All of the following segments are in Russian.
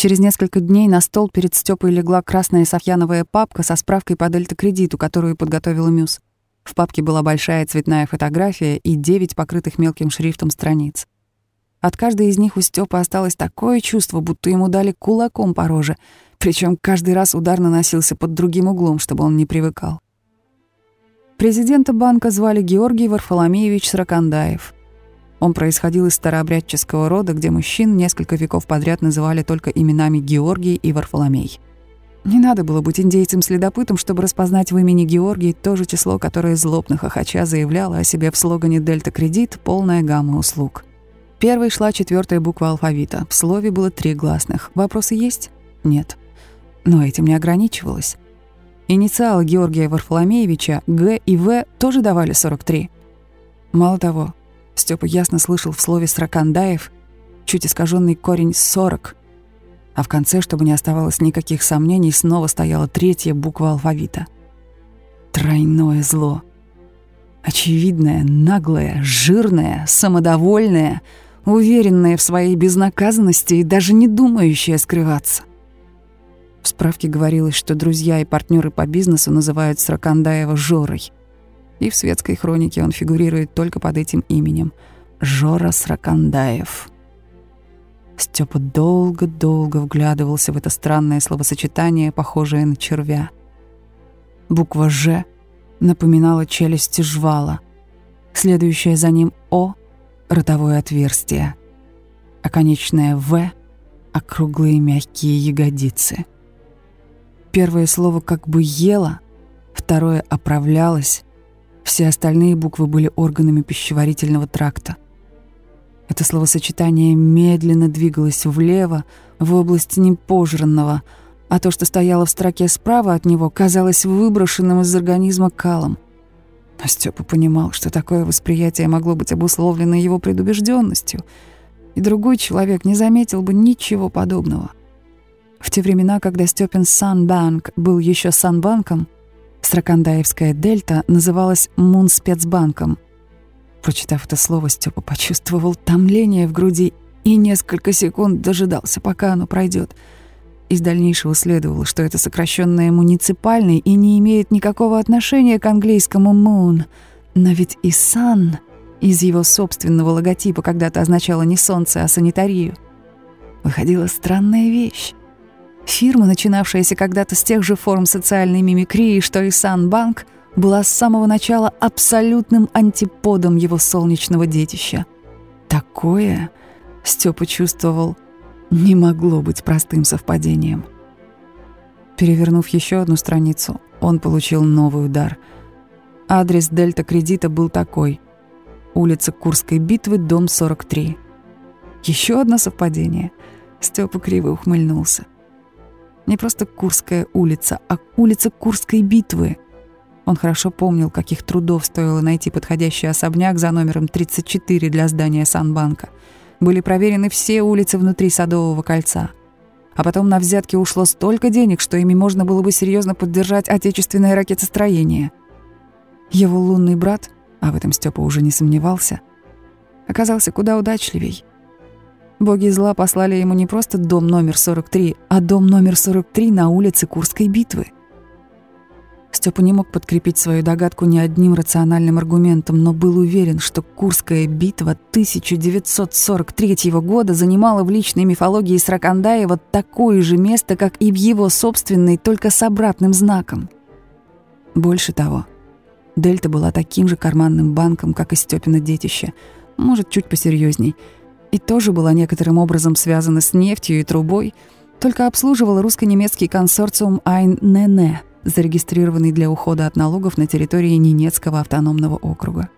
Через несколько дней на стол перед Стёпой легла красная софьяновая папка со справкой по дельта-кредиту, которую подготовила Мюс. В папке была большая цветная фотография и девять покрытых мелким шрифтом страниц. От каждой из них у Стёпы осталось такое чувство, будто ему дали кулаком по роже, причем каждый раз удар наносился под другим углом, чтобы он не привыкал. Президента банка звали Георгий Варфоломеевич Сракандаев — он происходил из старообрядческого рода, где мужчин несколько веков подряд называли только именами Георгий и Варфоломей. Не надо было быть индейцем-следопытом, чтобы распознать в имени Георгий то же число, которое злобно хохоча заявляло о себе в слогане «Дельта Кредит» полная гамма услуг. Первой шла четвертая буква алфавита. В слове было три гласных. Вопросы есть? Нет. Но этим не ограничивалось. Инициалы Георгия Варфоломеевича, Г и В, тоже давали 43. Мало того, Степа ясно слышал в слове «сракандаев» чуть искаженный корень «сорок», а в конце, чтобы не оставалось никаких сомнений, снова стояла третья буква алфавита. Тройное зло. Очевидное, наглое, жирное, самодовольное, уверенное в своей безнаказанности и даже не думающее скрываться. В справке говорилось, что друзья и партнеры по бизнесу называют Сракандаева Жорой — и в светской хронике он фигурирует только под этим именем — Жора Сракандаев. Степа долго-долго вглядывался в это странное словосочетание, похожее на червя. Буква «Ж» напоминала челюсти жвала. Следующее за ним «О» — ротовое отверстие, а «В» — округлые мягкие ягодицы. Первое слово как бы «ело», второе «оправлялось», все остальные буквы были органами пищеварительного тракта. Это словосочетание медленно двигалось влево, в область непожранного, а то, что стояло в строке справа от него, казалось выброшенным из организма калом. Но Степа понимал, что такое восприятие могло быть обусловлено его предубежденностью, и другой человек не заметил бы ничего подобного. В те времена, когда Степин Санбанк был еще Санбанком, Сракандаевская дельта называлась Мунспецбанком. Прочитав это слово, Степа почувствовал томление в груди и несколько секунд дожидался, пока оно пройдет. Из дальнейшего следовало, что это сокращенное муниципальный и не имеет никакого отношения к английскому «moon». Но ведь и «sun» из его собственного логотипа когда-то означало не солнце, а санитарию. Выходила странная вещь. Фирма, начинавшаяся когда-то с тех же форм социальной мимикрии, что и Санбанк, была с самого начала абсолютным антиподом его солнечного детища. Такое, Степа чувствовал, не могло быть простым совпадением. Перевернув еще одну страницу, он получил новый удар. Адрес Дельта Кредита был такой. Улица Курской битвы, дом 43. Еще одно совпадение. Степа криво ухмыльнулся. Не просто Курская улица, а улица Курской битвы. Он хорошо помнил, каких трудов стоило найти подходящий особняк за номером 34 для здания Санбанка. Были проверены все улицы внутри Садового кольца. А потом на взятки ушло столько денег, что ими можно было бы серьезно поддержать отечественное ракетостроение. Его лунный брат, а в этом Степа уже не сомневался, оказался куда удачливей. Боги зла послали ему не просто дом номер 43, а дом номер 43 на улице Курской битвы. Степа не мог подкрепить свою догадку ни одним рациональным аргументом, но был уверен, что Курская битва 1943 года занимала в личной мифологии Сракандаева такое же место, как и в его собственной, только с обратным знаком. Больше того, Дельта была таким же карманным банком, как и Степина детище, может, чуть посерьезней — и тоже была некоторым образом связана с нефтью и трубой, только обслуживала русско-немецкий консорциум Айн-Нене, зарегистрированный для ухода от налогов на территории Ненецкого автономного округа.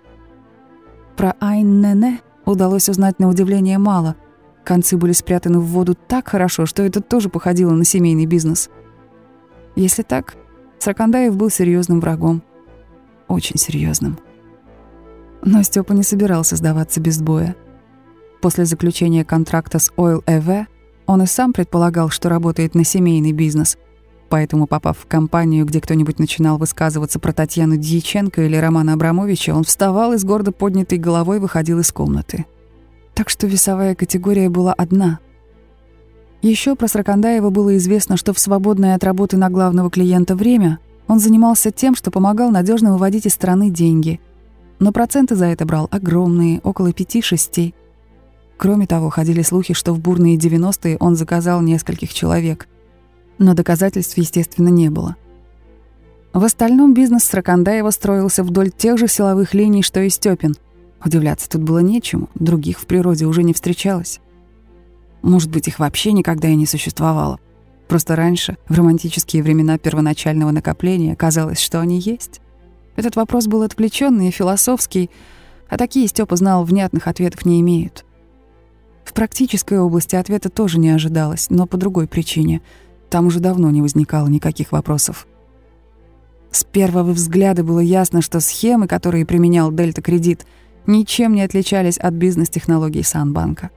Про Айн-Нене удалось узнать на удивление мало. Концы были спрятаны в воду так хорошо, что это тоже походило на семейный бизнес. Если так, Сракандаев был серьезным врагом. Очень серьезным. Но Степа не собирался сдаваться без боя. После заключения контракта с Oil EV он и сам предполагал, что работает на семейный бизнес. Поэтому, попав в компанию, где кто-нибудь начинал высказываться про Татьяну Дьяченко или Романа Абрамовича, он вставал и с гордо поднятой головой выходил из комнаты. Так что весовая категория была одна. Еще про Сракандаева было известно, что в свободное от работы на главного клиента время он занимался тем, что помогал надежно выводить из страны деньги. Но проценты за это брал огромные, около 5-6. Кроме того, ходили слухи, что в бурные 90-е он заказал нескольких человек. Но доказательств, естественно, не было. В остальном бизнес Сракандаева строился вдоль тех же силовых линий, что и Степин. Удивляться тут было нечему, других в природе уже не встречалось. Может быть, их вообще никогда и не существовало. Просто раньше, в романтические времена первоначального накопления, казалось, что они есть. Этот вопрос был отвлеченный и философский, а такие Степа знал, внятных ответов не имеют. В практической области ответа тоже не ожидалось, но по другой причине. Там уже давно не возникало никаких вопросов. С первого взгляда было ясно, что схемы, которые применял Дельта Кредит, ничем не отличались от бизнес-технологий Санбанка.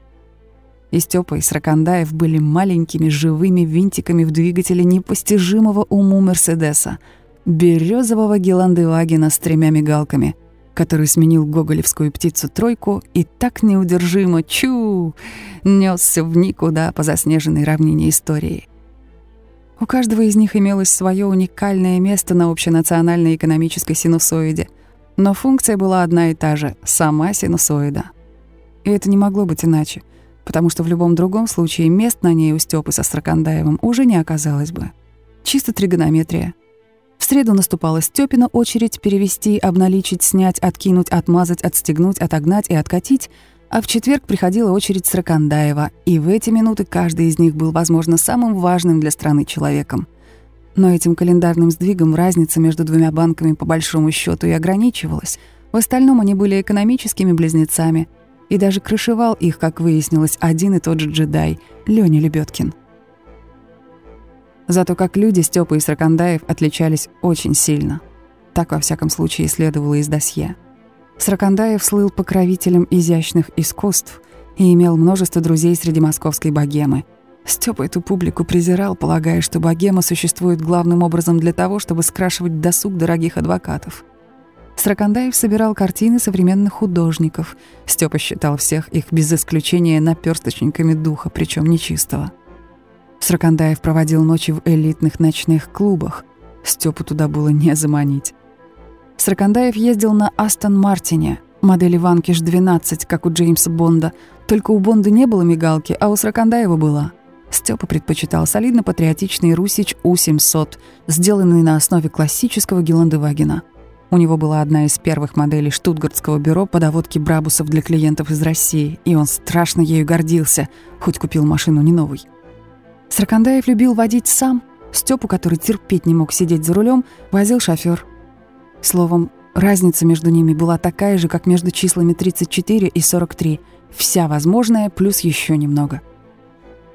И Степа, и Сракандаев были маленькими живыми винтиками в двигателе непостижимого уму Мерседеса, березового Геландевагена с тремя мигалками, который сменил гоголевскую птицу-тройку и так неудержимо чу несся в никуда по заснеженной равнине истории. У каждого из них имелось свое уникальное место на общенациональной экономической синусоиде, но функция была одна и та же — сама синусоида. И это не могло быть иначе — потому что в любом другом случае мест на ней у Стёпы со Сракандаевым уже не оказалось бы. Чисто тригонометрия. Среду наступала Стёпина очередь перевести, обналичить, снять, откинуть, отмазать, отстегнуть, отогнать и откатить, а в четверг приходила очередь Сракандаева, и в эти минуты каждый из них был, возможно, самым важным для страны человеком. Но этим календарным сдвигом разница между двумя банками по большому счету и ограничивалась. В остальном они были экономическими близнецами — и даже крышевал их, как выяснилось, один и тот же джедай — Лёня Лебёткин. Зато как люди Стёпа и Сракандаев отличались очень сильно. Так, во всяком случае, следовало из досье. Сракандаев слыл покровителем изящных искусств и имел множество друзей среди московской богемы. Стёпа эту публику презирал, полагая, что богема существует главным образом для того, чтобы скрашивать досуг дорогих адвокатов — Сракандаев собирал картины современных художников. Степа считал всех их без исключения наперсточниками духа, причем нечистого. Сракандаев проводил ночи в элитных ночных клубах. Степу туда было не заманить. Сракандаев ездил на Астон Мартине, модели Ванкиш 12, как у Джеймса Бонда. Только у Бонда не было мигалки, а у Сракандаева была. Степа предпочитал солидно-патриотичный Русич У-700, сделанный на основе классического Геландевагена – у него была одна из первых моделей штутгартского бюро по доводке брабусов для клиентов из России, и он страшно ею гордился, хоть купил машину не новой. Саркандаев любил водить сам. Степу, который терпеть не мог сидеть за рулем, возил шофер. Словом, разница между ними была такая же, как между числами 34 и 43. Вся возможная, плюс еще немного.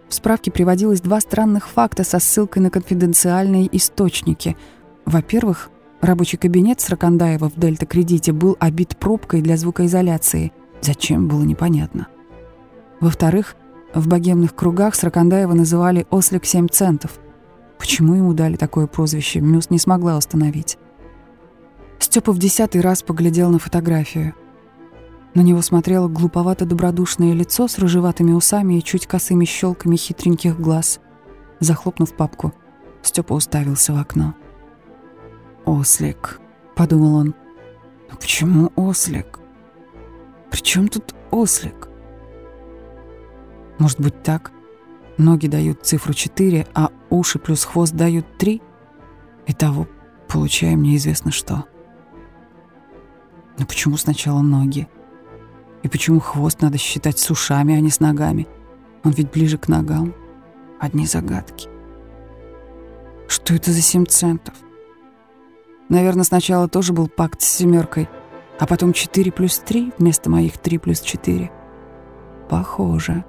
В справке приводилось два странных факта со ссылкой на конфиденциальные источники. Во-первых, Рабочий кабинет Сракандаева в Дельта-кредите был обит пробкой для звукоизоляции. Зачем, было непонятно. Во-вторых, в богемных кругах Сракандаева называли «ослик 7 центов». Почему ему дали такое прозвище, Мюс не смогла установить. Степа в десятый раз поглядел на фотографию. На него смотрело глуповато-добродушное лицо с рыжеватыми усами и чуть косыми щелками хитреньких глаз. Захлопнув папку, Степа уставился в окно. «Ослик», — подумал он. «Но почему ослик? При чем тут ослик?» Может быть так? Ноги дают цифру 4, а уши плюс хвост дают 3? Итого получаем неизвестно что. Но почему сначала ноги? И почему хвост надо считать с ушами, а не с ногами? Он ведь ближе к ногам. Одни загадки. Что это за 7 центов? Наверное, сначала тоже был пакт с семеркой, а потом 4 плюс 3 вместо моих 3 плюс 4. Похоже.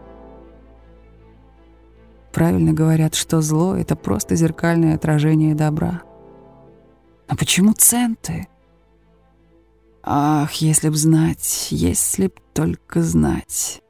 Правильно говорят, что зло — это просто зеркальное отражение добра. А почему центы? Ах, если б знать, если б только знать.